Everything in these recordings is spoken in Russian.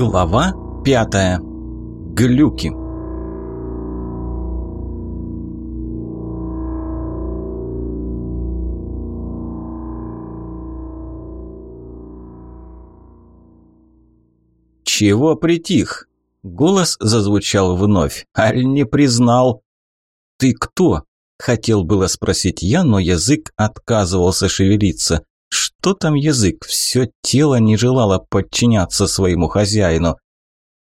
Глава пятая. Глюки. Чего притих? Голос зазвучал вновь. Аль не признал. Ты кто? Хотел было спросить я, но язык отказывался шевелиться. Что там язык? Все тело не желало подчиняться своему хозяину.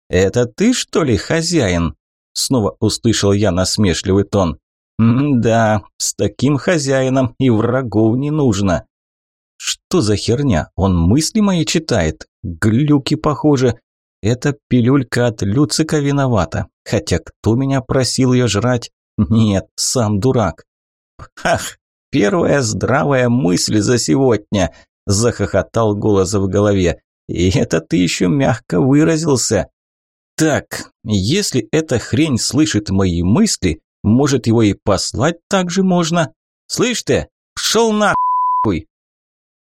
«Это ты, что ли, хозяин?» Снова услышал я насмешливый тон. «Да, с таким хозяином и врагов не нужно». «Что за херня? Он мысли мои читает? Глюки, похоже. Эта пилюлька от Люцика виновата. Хотя кто меня просил ее жрать? Нет, сам дурак». «Ах, первая здравая мысль за сегодня!» – захохотал голос в голове. «И это ты еще мягко выразился!» «Так, если эта хрень слышит мои мысли, может его и послать так же можно? Слышь ты, пшел нахуй!»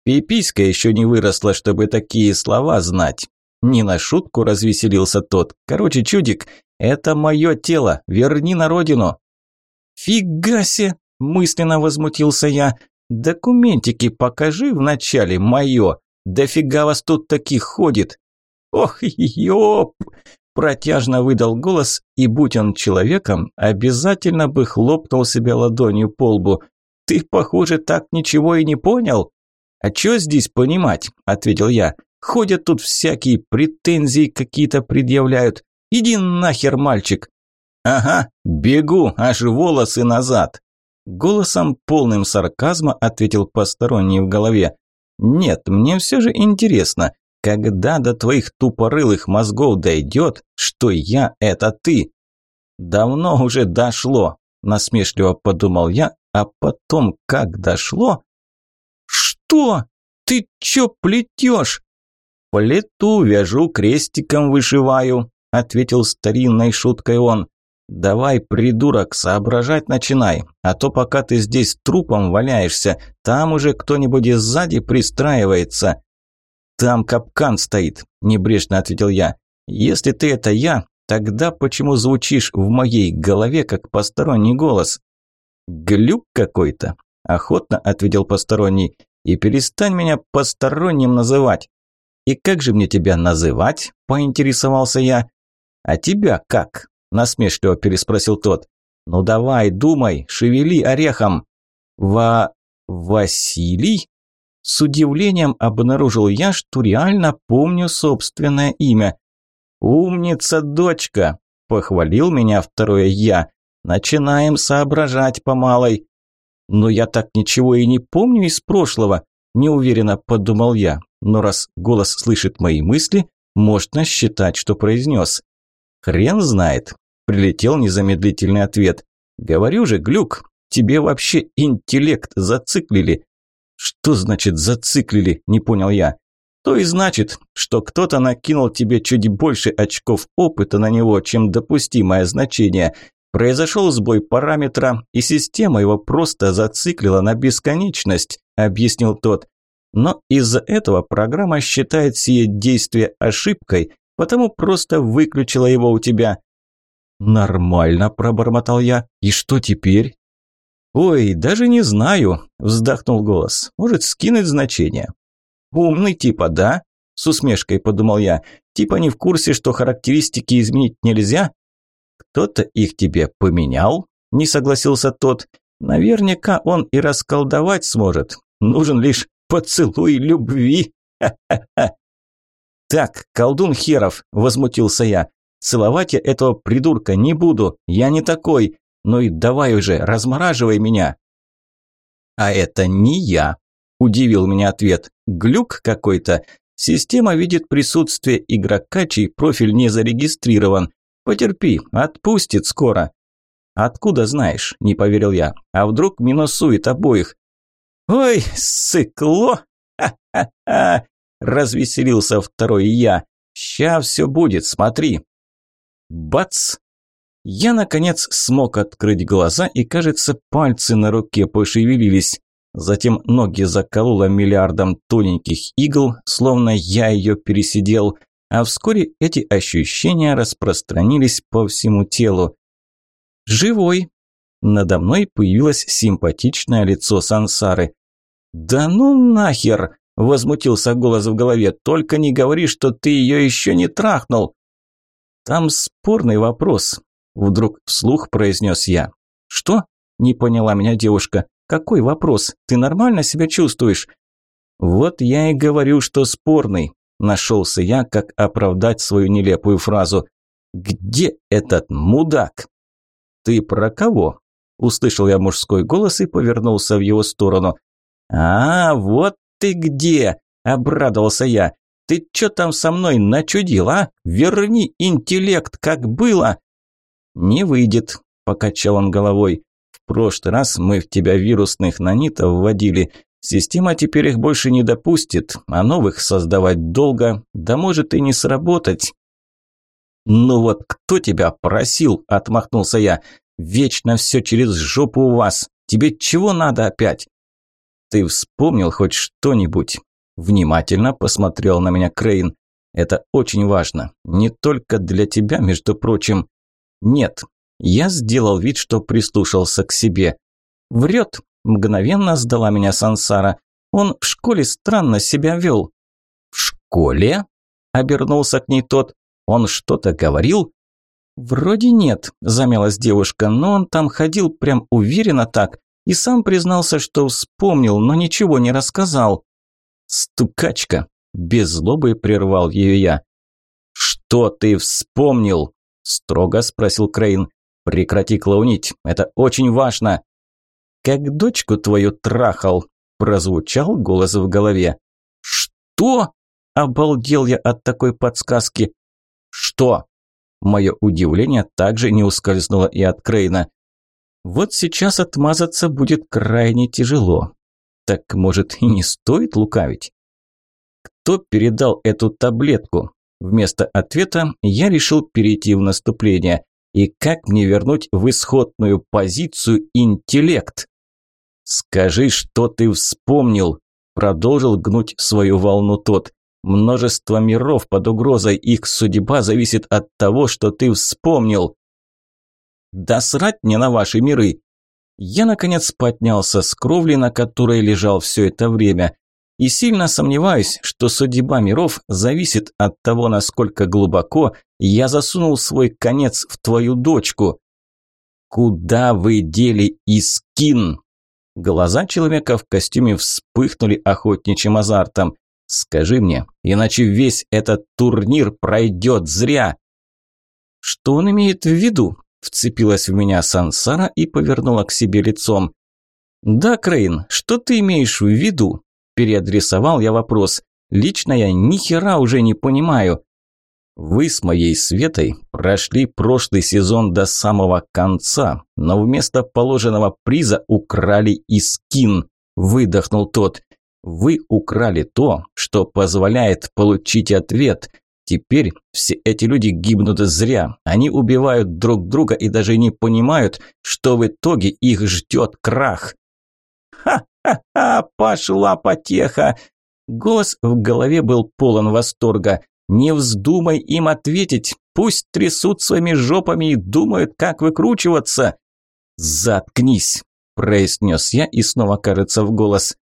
Пиписька еще не выросла, чтобы такие слова знать. Не на шутку развеселился тот. «Короче, чудик, это мое тело, верни на родину!» «Фига себе!» Мысленно возмутился я. Документики покажи вначале, мое. Дофига вас тут таких ходит. Ох, ёп! Протяжно выдал голос, и будь он человеком, обязательно бы хлопнул себя ладонью по лбу. Ты, похоже, так ничего и не понял. А что здесь понимать? ответил я. Ходят тут всякие претензии какие-то предъявляют. Иди нахер, мальчик. Ага, бегу, аж волосы назад. Голосом, полным сарказма, ответил посторонний в голове. «Нет, мне все же интересно, когда до твоих тупорылых мозгов дойдет, что я – это ты?» «Давно уже дошло», – насмешливо подумал я, а потом как дошло? «Что? Ты чё плетешь?» «Плету, вяжу, крестиком вышиваю», – ответил старинной шуткой он. «Давай, придурок, соображать начинай, а то пока ты здесь трупом валяешься, там уже кто-нибудь сзади пристраивается». «Там капкан стоит», – небрежно ответил я. «Если ты это я, тогда почему звучишь в моей голове как посторонний голос?» «Глюк какой-то», – охотно ответил посторонний. «И перестань меня посторонним называть». «И как же мне тебя называть?» – поинтересовался я. «А тебя как?» Насмешливо переспросил тот. Ну давай, думай, шевели орехом. Ва... Василий? С удивлением обнаружил я, что реально помню собственное имя. «Умница, дочка!» – похвалил меня второе «я». «Начинаем соображать по малой». «Но я так ничего и не помню из прошлого», – неуверенно подумал я. Но раз голос слышит мои мысли, можно считать, что произнес. Хрен знает. Прилетел незамедлительный ответ. «Говорю же, Глюк, тебе вообще интеллект зациклили». «Что значит зациклили?» – не понял я. «То и значит, что кто-то накинул тебе чуть больше очков опыта на него, чем допустимое значение. Произошел сбой параметра, и система его просто зациклила на бесконечность», – объяснил тот. «Но из-за этого программа считает сие действие ошибкой, потому просто выключила его у тебя. «Нормально», – пробормотал я. «И что теперь?» «Ой, даже не знаю», – вздохнул голос. «Может, скинуть значение?» «Умный типа, да?» – с усмешкой подумал я. «Типа не в курсе, что характеристики изменить нельзя?» «Кто-то их тебе поменял?» – не согласился тот. «Наверняка он и расколдовать сможет. Нужен лишь поцелуй любви. Ха-ха-ха!» «Так, колдун херов!» – возмутился я. Целовать я этого придурка не буду, я не такой. Ну и давай уже, размораживай меня. А это не я, удивил меня ответ. Глюк какой-то. Система видит присутствие игрока, чей профиль не зарегистрирован. Потерпи, отпустит скоро. Откуда знаешь? Не поверил я. А вдруг минусует обоих? Ой, сыкло! Ха-ха-ха! Развеселился второй я. Ща все будет, смотри. Бац! Я, наконец, смог открыть глаза, и, кажется, пальцы на руке пошевелились. Затем ноги закололо миллиардом тоненьких игл, словно я ее пересидел, а вскоре эти ощущения распространились по всему телу. «Живой!» Надо мной появилось симпатичное лицо Сансары. «Да ну нахер!» – возмутился голос в голове. «Только не говори, что ты ее еще не трахнул!» «Там спорный вопрос», – вдруг вслух произнес я. «Что?» – не поняла меня девушка. «Какой вопрос? Ты нормально себя чувствуешь?» «Вот я и говорю, что спорный», – нашелся я, как оправдать свою нелепую фразу. «Где этот мудак?» «Ты про кого?» – услышал я мужской голос и повернулся в его сторону. «А, вот ты где!» – обрадовался я. «Ты чё там со мной начудил, а? Верни интеллект, как было!» «Не выйдет», – покачал он головой. «В прошлый раз мы в тебя вирусных нанитов вводили. Система теперь их больше не допустит, а новых создавать долго, да может и не сработать». «Ну вот кто тебя просил?» – отмахнулся я. «Вечно все через жопу у вас. Тебе чего надо опять?» «Ты вспомнил хоть что-нибудь?» Внимательно посмотрел на меня Крейн. «Это очень важно. Не только для тебя, между прочим». «Нет». Я сделал вид, что прислушался к себе. «Врет», – мгновенно сдала меня Сансара. «Он в школе странно себя вел». «В школе?» – обернулся к ней тот. «Он что-то говорил?» «Вроде нет», – замялась девушка, но он там ходил прям уверенно так. И сам признался, что вспомнил, но ничего не рассказал. «Стукачка!» – без злобы прервал ее я. «Что ты вспомнил?» – строго спросил Крейн. «Прекрати клоунить, это очень важно!» «Как дочку твою трахал!» – прозвучал голос в голове. «Что?» – обалдел я от такой подсказки. «Что?» Мое удивление также не ускользнуло и от Крейна. Вот сейчас отмазаться будет крайне тяжело. Так, может, и не стоит лукавить? Кто передал эту таблетку? Вместо ответа я решил перейти в наступление. И как мне вернуть в исходную позицию интеллект? «Скажи, что ты вспомнил», – продолжил гнуть свою волну тот. «Множество миров под угрозой, их судьба зависит от того, что ты вспомнил». Да срать мне на ваши миры! Я, наконец, поднялся с кровли, на которой лежал все это время. И сильно сомневаюсь, что судьба миров зависит от того, насколько глубоко я засунул свой конец в твою дочку. Куда вы дели Искин? Глаза человека в костюме вспыхнули охотничьим азартом. Скажи мне, иначе весь этот турнир пройдет зря. Что он имеет в виду? Вцепилась в меня Сансара и повернула к себе лицом. «Да, Крейн, что ты имеешь в виду?» Переадресовал я вопрос. «Лично я ни хера уже не понимаю». «Вы с моей Светой прошли прошлый сезон до самого конца, но вместо положенного приза украли и скин», – выдохнул тот. «Вы украли то, что позволяет получить ответ, Теперь все эти люди гибнут зря. Они убивают друг друга и даже не понимают, что в итоге их ждет крах. «Ха-ха-ха! Пошла потеха!» Голос в голове был полон восторга. «Не вздумай им ответить! Пусть трясут своими жопами и думают, как выкручиваться!» «Заткнись!» – произнес я и снова, кажется, в голос.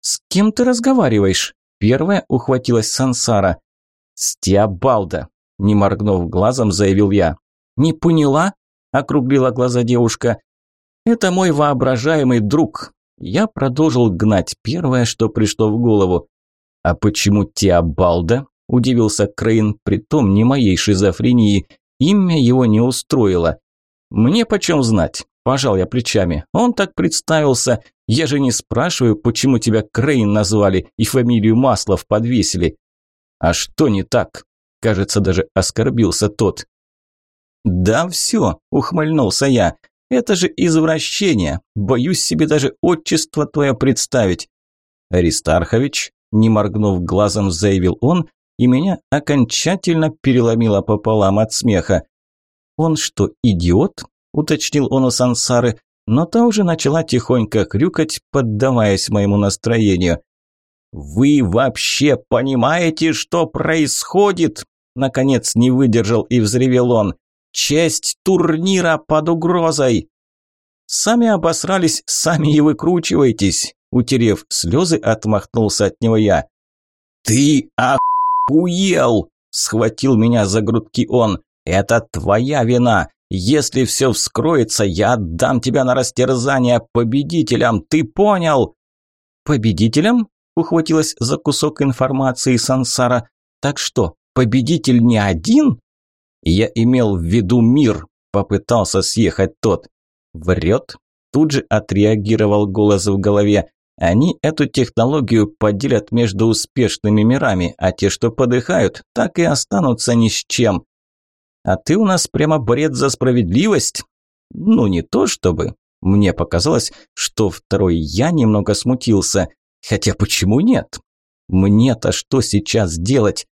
«С кем ты разговариваешь?» Первая ухватилась Сансара. «Стиабалда!» – не моргнув глазом, заявил я. «Не поняла?» – округлила глаза девушка. «Это мой воображаемый друг». Я продолжил гнать первое, что пришло в голову. «А почему Теобалда?» – удивился Крейн, притом не моей шизофрении. Имя его не устроило. «Мне почем знать?» – пожал я плечами. «Он так представился. Я же не спрашиваю, почему тебя Крейн назвали и фамилию Маслов подвесили. «А что не так?» Кажется, даже оскорбился тот. «Да все», – ухмыльнулся я. «Это же извращение. Боюсь себе даже отчество твое представить». «Аристархович», – не моргнув глазом, заявил он, и меня окончательно переломило пополам от смеха. «Он что, идиот?» – уточнил он у Сансары, но та уже начала тихонько крюкать, поддаваясь моему настроению. «Вы вообще понимаете, что происходит?» Наконец не выдержал и взревел он. «Честь турнира под угрозой!» «Сами обосрались, сами и выкручивайтесь!» Утерев слезы, отмахнулся от него я. «Ты охуел!» – схватил меня за грудки он. «Это твоя вина! Если все вскроется, я отдам тебя на растерзание победителям, ты понял?» «Победителям?» – ухватилась за кусок информации Сансара. «Так что, победитель не один?» «Я имел в виду мир», – попытался съехать тот. «Врет?» – тут же отреагировал голос в голове. Они эту технологию поделят между успешными мирами, а те, что подыхают, так и останутся ни с чем. А ты у нас прямо борец за справедливость? Ну, не то чтобы. Мне показалось, что второй я немного смутился. Хотя почему нет? Мне-то что сейчас делать?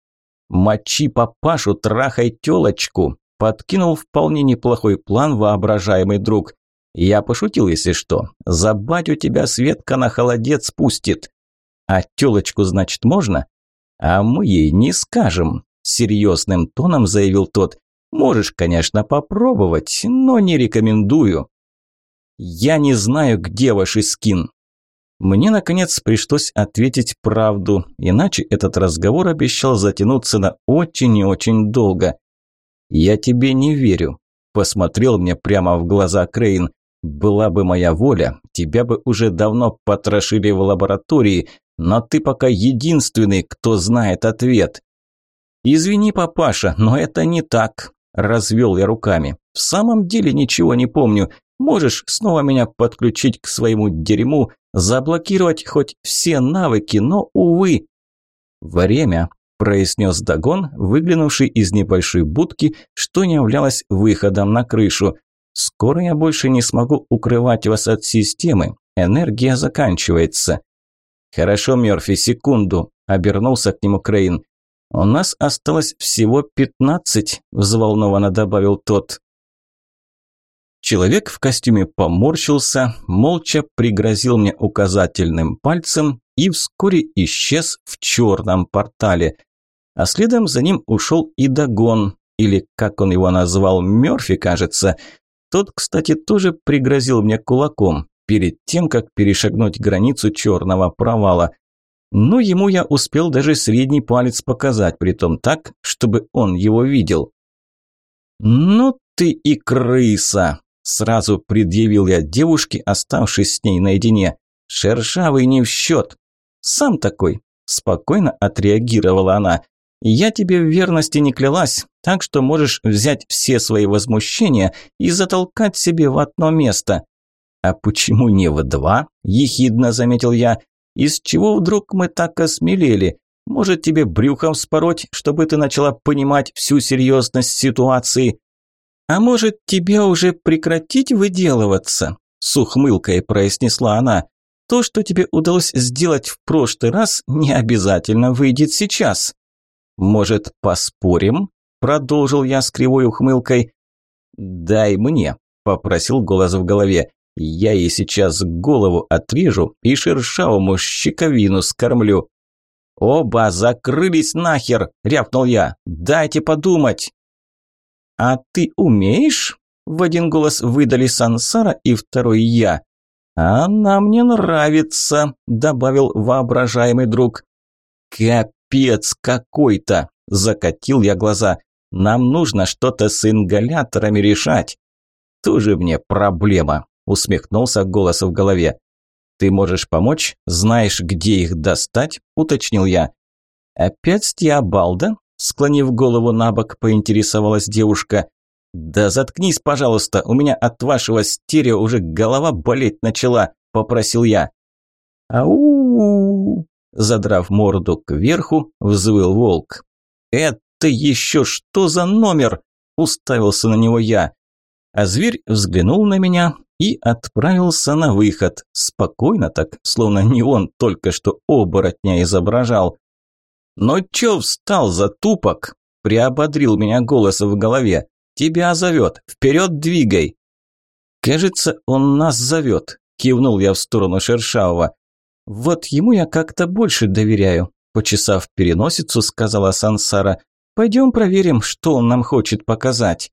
Мочи папашу, трахай тёлочку. Подкинул вполне неплохой план воображаемый друг. Я пошутил, если что. За батю тебя Светка на холодец спустит. А тёлочку, значит, можно? А мы ей не скажем. Серьезным тоном заявил тот. Можешь, конечно, попробовать, но не рекомендую. Я не знаю, где ваш скин. Мне, наконец, пришлось ответить правду, иначе этот разговор обещал затянуться на очень и очень долго. «Я тебе не верю», – посмотрел мне прямо в глаза Крейн. «Была бы моя воля, тебя бы уже давно потрошили в лаборатории, но ты пока единственный, кто знает ответ». «Извини, папаша, но это не так», – развел я руками. «В самом деле ничего не помню. Можешь снова меня подключить к своему дерьму, заблокировать хоть все навыки, но, увы. Время, произнес Дагон, выглянувший из небольшой будки, что не являлось выходом на крышу. Скоро я больше не смогу укрывать вас от системы. Энергия заканчивается. Хорошо, Мёрфи, секунду, обернулся к нему Крейн. У нас осталось всего пятнадцать, взволнованно добавил тот. Человек в костюме поморщился, молча пригрозил мне указательным пальцем и вскоре исчез в черном портале. А следом за ним ушел и Дагон, или, как он его назвал, Мёрфи, кажется. Тот, кстати, тоже пригрозил мне кулаком перед тем, как перешагнуть границу черного провала. Но ему я успел даже средний палец показать, притом так, чтобы он его видел. «Ну ты и крыса!» Сразу предъявил я девушке, оставшись с ней наедине. «Шершавый не в счет». «Сам такой», – спокойно отреагировала она. «Я тебе в верности не клялась, так что можешь взять все свои возмущения и затолкать себе в одно место». «А почему не в два?» – ехидно заметил я. «Из чего вдруг мы так осмелели? Может, тебе брюхом спороть, чтобы ты начала понимать всю серьезность ситуации?» «А может, тебе уже прекратить выделываться?» – с ухмылкой произнесла она. «То, что тебе удалось сделать в прошлый раз, не обязательно выйдет сейчас». «Может, поспорим?» – продолжил я с кривой ухмылкой. «Дай мне», – попросил голос в голове. «Я ей сейчас голову отрежу и шершавому щековину скормлю». «Оба закрылись нахер!» – рявкнул я. «Дайте подумать!» «А ты умеешь?» – в один голос выдали Сансара и второй я. «Она мне нравится», – добавил воображаемый друг. «Капец какой-то!» – закатил я глаза. «Нам нужно что-то с ингаляторами решать». «Тоже мне проблема», – усмехнулся голос в голове. «Ты можешь помочь? Знаешь, где их достать?» – уточнил я. «Опять стиабалда?» Склонив голову на бок, поинтересовалась девушка. «Да заткнись, пожалуйста, у меня от вашего стерео уже голова болеть начала», – попросил я. «Ау!» – задрав морду кверху, взвыл волк. «Это еще что за номер?» – уставился на него я. А зверь взглянул на меня и отправился на выход. Спокойно так, словно не он только что оборотня изображал. «Но чё встал за тупок?» – приободрил меня голос в голове. «Тебя зовет, вперед двигай!» «Кажется, он нас зовет», – кивнул я в сторону Шершавого. «Вот ему я как-то больше доверяю», – почесав переносицу, сказала Сансара. Пойдем проверим, что он нам хочет показать.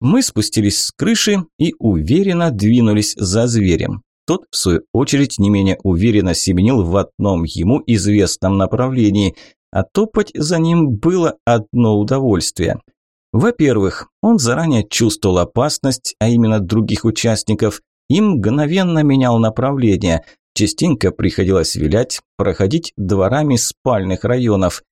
Мы спустились с крыши и уверенно двинулись за зверем. Тот, в свою очередь, не менее уверенно семенил в одном ему известном направлении, а топать за ним было одно удовольствие. Во-первых, он заранее чувствовал опасность, а именно других участников, и мгновенно менял направление. Частенько приходилось вилять, проходить дворами спальных районов.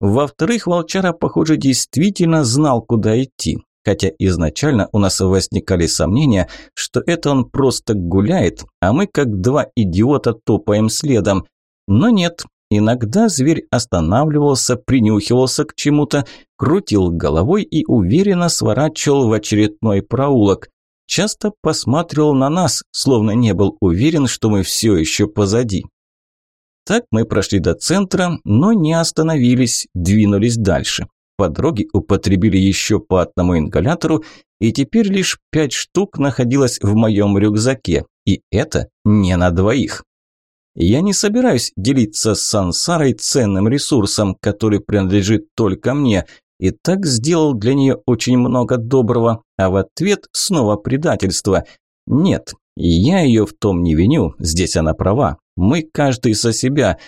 Во-вторых, волчара, похоже, действительно знал, куда идти. Хотя изначально у нас возникали сомнения, что это он просто гуляет, а мы как два идиота топаем следом. Но нет, иногда зверь останавливался, принюхивался к чему-то, крутил головой и уверенно сворачивал в очередной проулок. Часто посматривал на нас, словно не был уверен, что мы все еще позади. Так мы прошли до центра, но не остановились, двинулись дальше. По дороге употребили еще по одному ингалятору, и теперь лишь пять штук находилось в моем рюкзаке, и это не на двоих. Я не собираюсь делиться с Сансарой ценным ресурсом, который принадлежит только мне, и так сделал для нее очень много доброго, а в ответ снова предательство. Нет, я ее в том не виню, здесь она права, мы каждый за себя.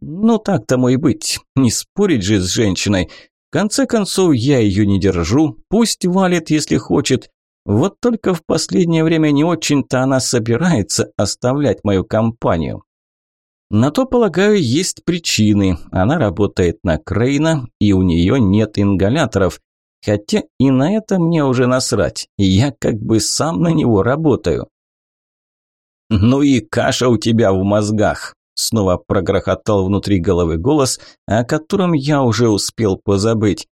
Ну так тому и быть, не спорить же с женщиной. Конце концов, я ее не держу, пусть валит, если хочет. Вот только в последнее время не очень-то она собирается оставлять мою компанию. На то, полагаю, есть причины. Она работает на Крейна, и у нее нет ингаляторов. Хотя и на это мне уже насрать. Я как бы сам на него работаю. «Ну и каша у тебя в мозгах!» Снова прогрохотал внутри головы голос, о котором я уже успел позабыть.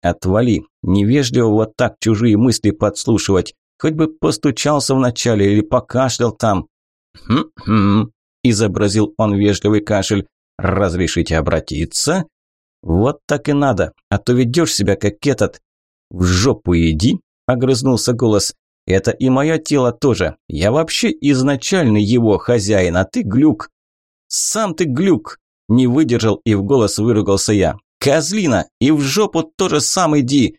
«Отвали! Невежливо вот так чужие мысли подслушивать. Хоть бы постучался вначале или покашлял там». «Хм-хм», – изобразил он вежливый кашель. «Разрешите обратиться?» «Вот так и надо, а то ведешь себя как этот». «В жопу иди», – огрызнулся голос. Это и мое тело тоже. Я вообще изначально его хозяин, а ты глюк. Сам ты глюк. Не выдержал и в голос выругался я. Козлина, и в жопу тоже сам иди.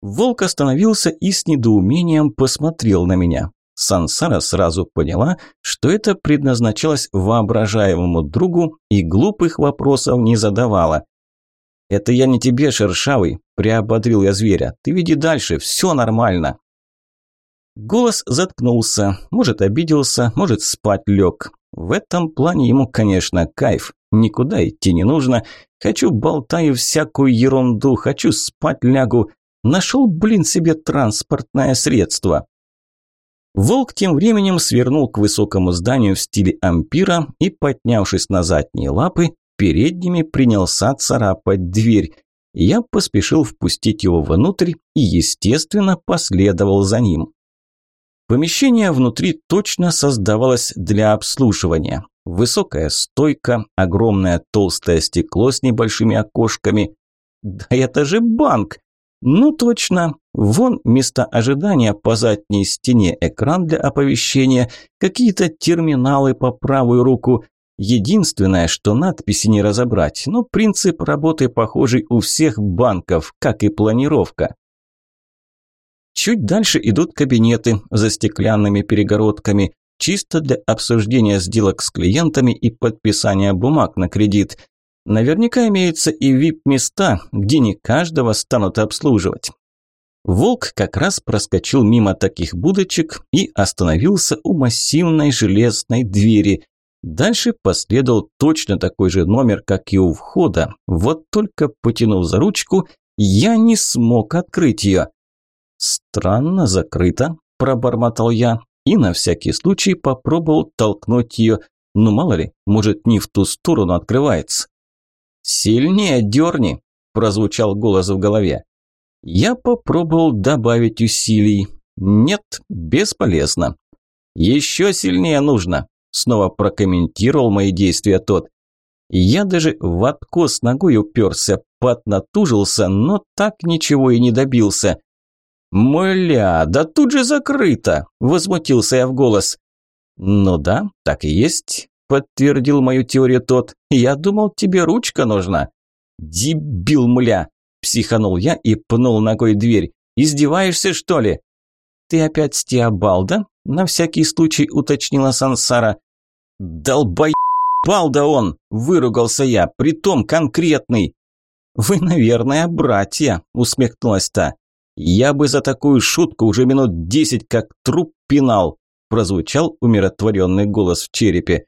Волк остановился и с недоумением посмотрел на меня. Сансара сразу поняла, что это предназначалось воображаемому другу и глупых вопросов не задавала. «Это я не тебе, шершавый», – приободрил я зверя. «Ты веди дальше, все нормально». Голос заткнулся, может обиделся, может спать лег. В этом плане ему, конечно, кайф. Никуда идти не нужно. Хочу болтаю всякую ерунду, хочу спать лягу. Нашел, блин, себе транспортное средство. Волк тем временем свернул к высокому зданию в стиле ампира и, поднявшись на задние лапы, передними принялся царапать дверь. Я поспешил впустить его внутрь и, естественно, последовал за ним. Помещение внутри точно создавалось для обслуживания. Высокая стойка, огромное толстое стекло с небольшими окошками. Да это же банк! Ну точно, вон места ожидания по задней стене, экран для оповещения, какие-то терминалы по правую руку. Единственное, что надписи не разобрать, но принцип работы похожий у всех банков, как и планировка. Чуть дальше идут кабинеты за стеклянными перегородками, чисто для обсуждения сделок с клиентами и подписания бумаг на кредит. Наверняка имеются и VIP-места, где не каждого станут обслуживать. Волк как раз проскочил мимо таких будочек и остановился у массивной железной двери. Дальше последовал точно такой же номер, как и у входа. Вот только потянув за ручку, я не смог открыть ее. «Странно закрыто», – пробормотал я и на всякий случай попробовал толкнуть ее. Ну мало ли, может не в ту сторону открывается. «Сильнее дерни», – прозвучал голос в голове. Я попробовал добавить усилий. Нет, бесполезно. «Еще сильнее нужно», – снова прокомментировал мои действия тот. Я даже в откос ногой уперся, поднатужился, но так ничего и не добился. «Мля, да тут же закрыто!» – возмутился я в голос. «Ну да, так и есть», – подтвердил мою теорию тот. «Я думал, тебе ручка нужна». «Дебил, мля!» – психанул я и пнул ногой дверь. «Издеваешься, что ли?» «Ты опять с Теобалда?» – на всякий случай уточнила Сансара. «Долбоебал да он!» – выругался я, притом конкретный. «Вы, наверное, братья», – усмехнулась та. «Я бы за такую шутку уже минут десять как труп пинал», – прозвучал умиротворенный голос в черепе.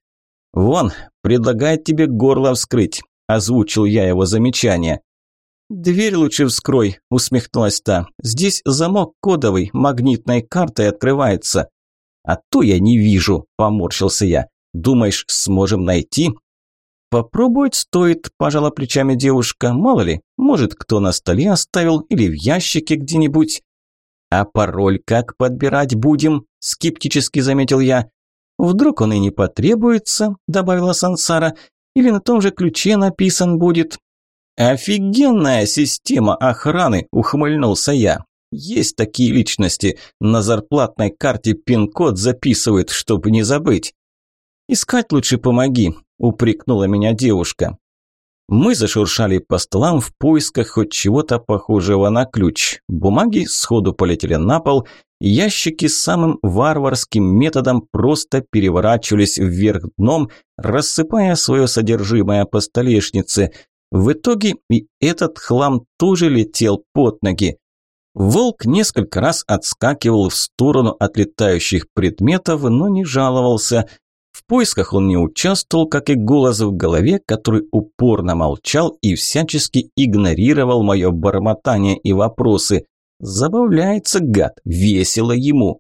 «Вон, предлагает тебе горло вскрыть», – озвучил я его замечание. «Дверь лучше вскрой», – усмехнулась та. «Здесь замок кодовый, магнитной картой открывается». «А то я не вижу», – поморщился я. «Думаешь, сможем найти?» «Попробовать стоит», – пожала плечами девушка. «Мало ли, может, кто на столе оставил или в ящике где-нибудь». «А пароль как подбирать будем?» – скептически заметил я. «Вдруг он и не потребуется», – добавила Сансара. «Или на том же ключе написан будет». «Офигенная система охраны», – ухмыльнулся я. «Есть такие личности. На зарплатной карте пин-код записывают, чтобы не забыть». «Искать лучше помоги», – упрекнула меня девушка. Мы зашуршали по столам в поисках хоть чего-то похожего на ключ. Бумаги сходу полетели на пол, ящики самым варварским методом просто переворачивались вверх дном, рассыпая свое содержимое по столешнице. В итоге и этот хлам тоже летел под ноги. Волк несколько раз отскакивал в сторону от летающих предметов, но не жаловался – в поисках он не участвовал, как и голос в голове, который упорно молчал и всячески игнорировал мое бормотание и вопросы. Забавляется гад, весело ему.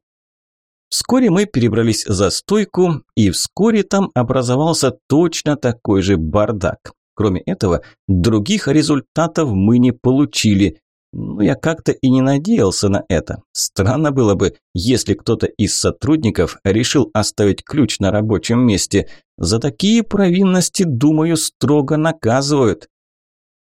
Вскоре мы перебрались за стойку, и вскоре там образовался точно такой же бардак. Кроме этого, других результатов мы не получили. Но я как-то и не надеялся на это. Странно было бы, если кто-то из сотрудников решил оставить ключ на рабочем месте. За такие провинности, думаю, строго наказывают.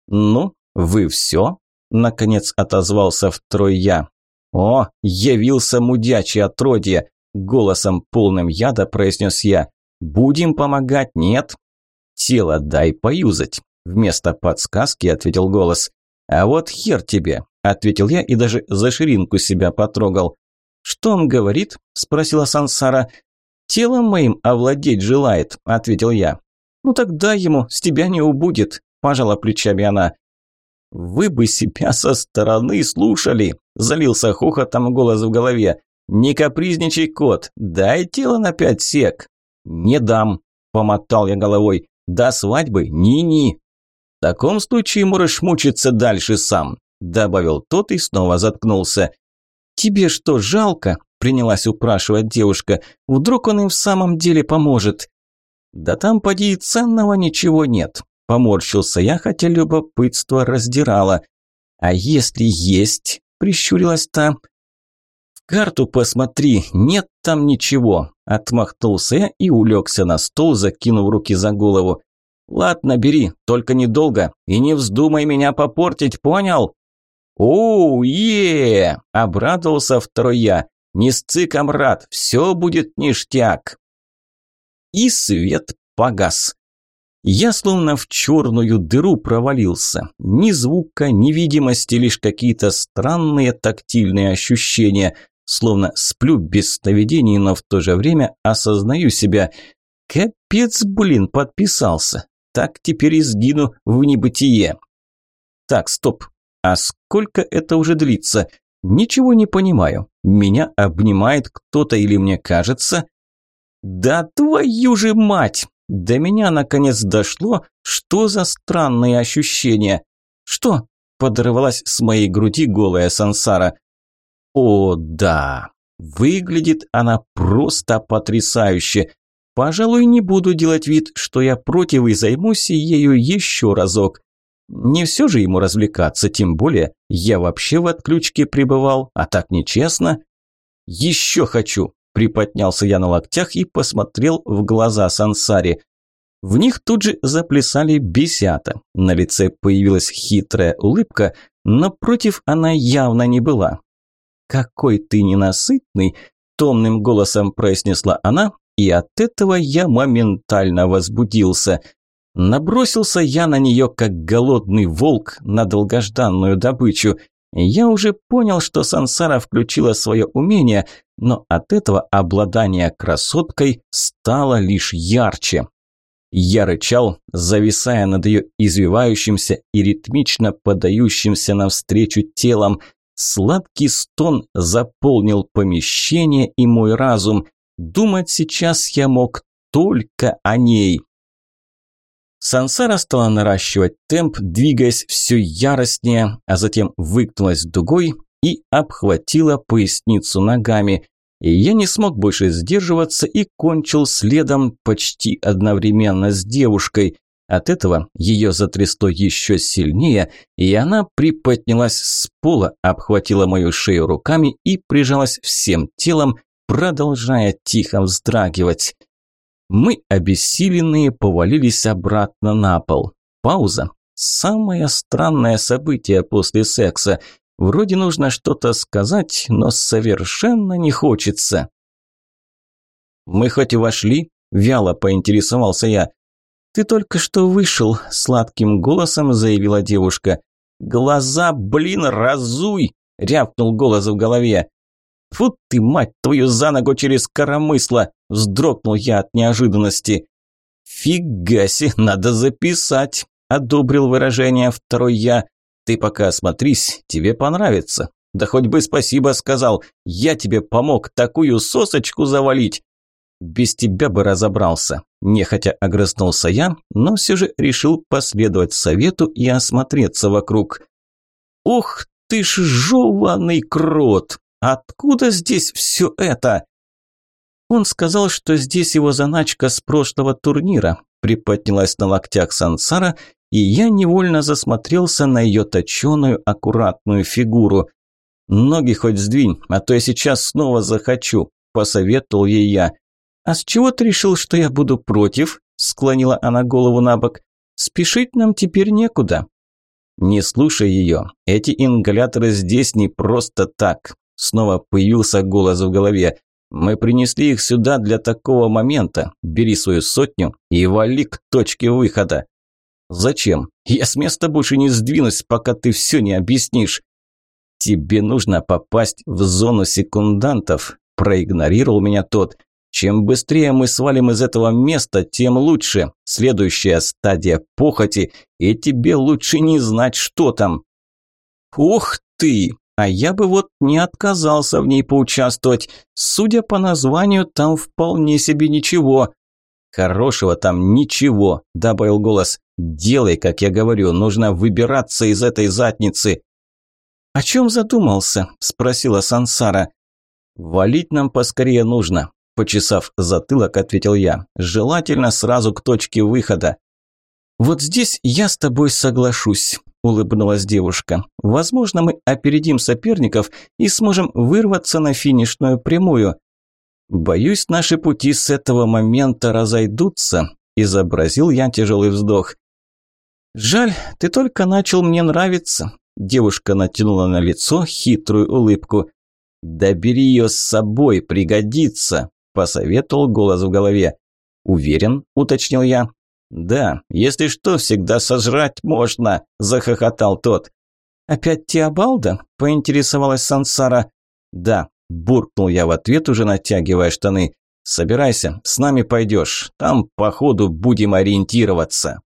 «Ну, вы все?» – наконец отозвался втрой я. «О, явился мудячий отродье!» – голосом полным яда произнес я. «Будем помогать, нет?» «Тело дай поюзать», – вместо подсказки ответил голос. «А вот хер тебе», – ответил я и даже за ширинку себя потрогал. «Что он говорит?» – спросила Сансара. «Телом моим овладеть желает», – ответил я. «Ну тогда ему, с тебя не убудет», – пожала плечами она. «Вы бы себя со стороны слушали», – залился хохотом голос в голове. «Не капризничай, кот, дай тело на пять сек». «Не дам», – помотал я головой. «До свадьбы ни-ни». «В таком случае можешь мучиться дальше сам», – добавил тот и снова заткнулся. «Тебе что, жалко?» – принялась упрашивать девушка. «Вдруг он им в самом деле поможет?» «Да там, поди, и ценного ничего нет», – поморщился я, хотя любопытство раздирало. «А если есть?» – прищурилась та. «В карту посмотри, нет там ничего», – отмахнулся я и улегся на стол, закинув руки за голову. «Ладно, бери, только недолго, и не вздумай меня попортить, понял?» «Оу-е!» – обрадовался второй я. «Не сцы, комрад, все будет ништяк!» И свет погас. Я словно в черную дыру провалился. Ни звука, ни видимости, лишь какие-то странные тактильные ощущения. Словно сплю без сновидений, но в то же время осознаю себя. Капец, блин, подписался. Так теперь и сгину в небытие. Так, стоп. А сколько это уже длится? Ничего не понимаю. Меня обнимает кто-то или мне кажется? Да твою же мать! До меня наконец дошло, что за странные ощущения. Что? Подорвалась с моей груди голая сансара. О, да. Выглядит она просто потрясающе. Пожалуй, не буду делать вид, что я против и займусь ею еще разок. Не все же ему развлекаться, тем более я вообще в отключке пребывал, а так нечестно. Еще хочу, приподнялся я на локтях и посмотрел в глаза Сансари. В них тут же заплясали бесята. На лице появилась хитрая улыбка, но против она явно не была. «Какой ты ненасытный!» – томным голосом произнесла она, и от этого я моментально возбудился. Набросился я на нее, как голодный волк, на долгожданную добычу. Я уже понял, что Сансара включила свое умение, но от этого обладание красоткой стало лишь ярче. Я рычал, зависая над ее извивающимся и ритмично подающимся навстречу телом. Сладкий стон заполнил помещение и мой разум. Думать сейчас я мог только о ней. Сансара стала наращивать темп, двигаясь все яростнее, а затем выгнулась дугой и обхватила поясницу ногами. И я не смог больше сдерживаться и кончил следом почти одновременно с девушкой. От этого ее затрясло еще сильнее, и она приподнялась с пола, обхватила мою шею руками и прижалась всем телом, продолжая тихо вздрагивать. Мы, обессиленные, повалились обратно на пол. Пауза. Самое странное событие после секса. Вроде нужно что-то сказать, но совершенно не хочется. «Мы хоть и вошли?» – вяло поинтересовался я. «Ты только что вышел», – сладким голосом заявила девушка. «Глаза, блин, разуй!» – рявкнул голос в голове. «Фу ты, мать твою, за ногу через коромысло!» – вздрогнул я от неожиданности. «Фига себе, надо записать!» – одобрил выражение второй я. Ты пока осмотрись, тебе понравится. Да хоть бы спасибо сказал, я тебе помог такую сосочку завалить. Без тебя бы разобрался. Нехотя огрызнулся я, но все же решил последовать совету и осмотреться вокруг. Ух ты ж жеванный крот! Откуда здесь все это? Он сказал, что здесь его заначка с прошлого турнира. Приподнялась на локтях Сансара и я невольно засмотрелся на ее точеную, аккуратную фигуру. «Ноги хоть сдвинь, а то я сейчас снова захочу», – посоветовал ей я. «А с чего ты решил, что я буду против?» – склонила она голову на бок. «Спешить нам теперь некуда». «Не слушай ее. Эти ингаляторы здесь не просто так». Снова появился голос в голове. «Мы принесли их сюда для такого момента. Бери свою сотню и вали к точке выхода». «Зачем? Я с места больше не сдвинусь, пока ты все не объяснишь». «Тебе нужно попасть в зону секундантов», – проигнорировал меня тот. «Чем быстрее мы свалим из этого места, тем лучше. Следующая стадия похоти, и тебе лучше не знать, что там». «Ух ты! А я бы вот не отказался в ней поучаствовать. Судя по названию, там вполне себе ничего». «Хорошего там ничего», – добавил голос. «Делай, как я говорю, нужно выбираться из этой задницы». «О чем задумался?» – спросила Сансара. «Валить нам поскорее нужно», – почесав затылок, ответил я. «Желательно сразу к точке выхода». «Вот здесь я с тобой соглашусь», – улыбнулась девушка. «Возможно, мы опередим соперников и сможем вырваться на финишную прямую. Боюсь, наши пути с этого момента разойдутся», – изобразил я тяжелый вздох. «Жаль, ты только начал мне нравиться», – девушка натянула на лицо хитрую улыбку. «Да бери ее с собой, пригодится», – посоветовал голос в голове. «Уверен?» – уточнил я. «Да, если что, всегда сожрать можно», – захохотал тот. «Опять Теобалда?» – поинтересовалась Сансара. «Да», – буркнул я в ответ, уже натягивая штаны. «Собирайся, с нами пойдешь, там по ходу будем ориентироваться».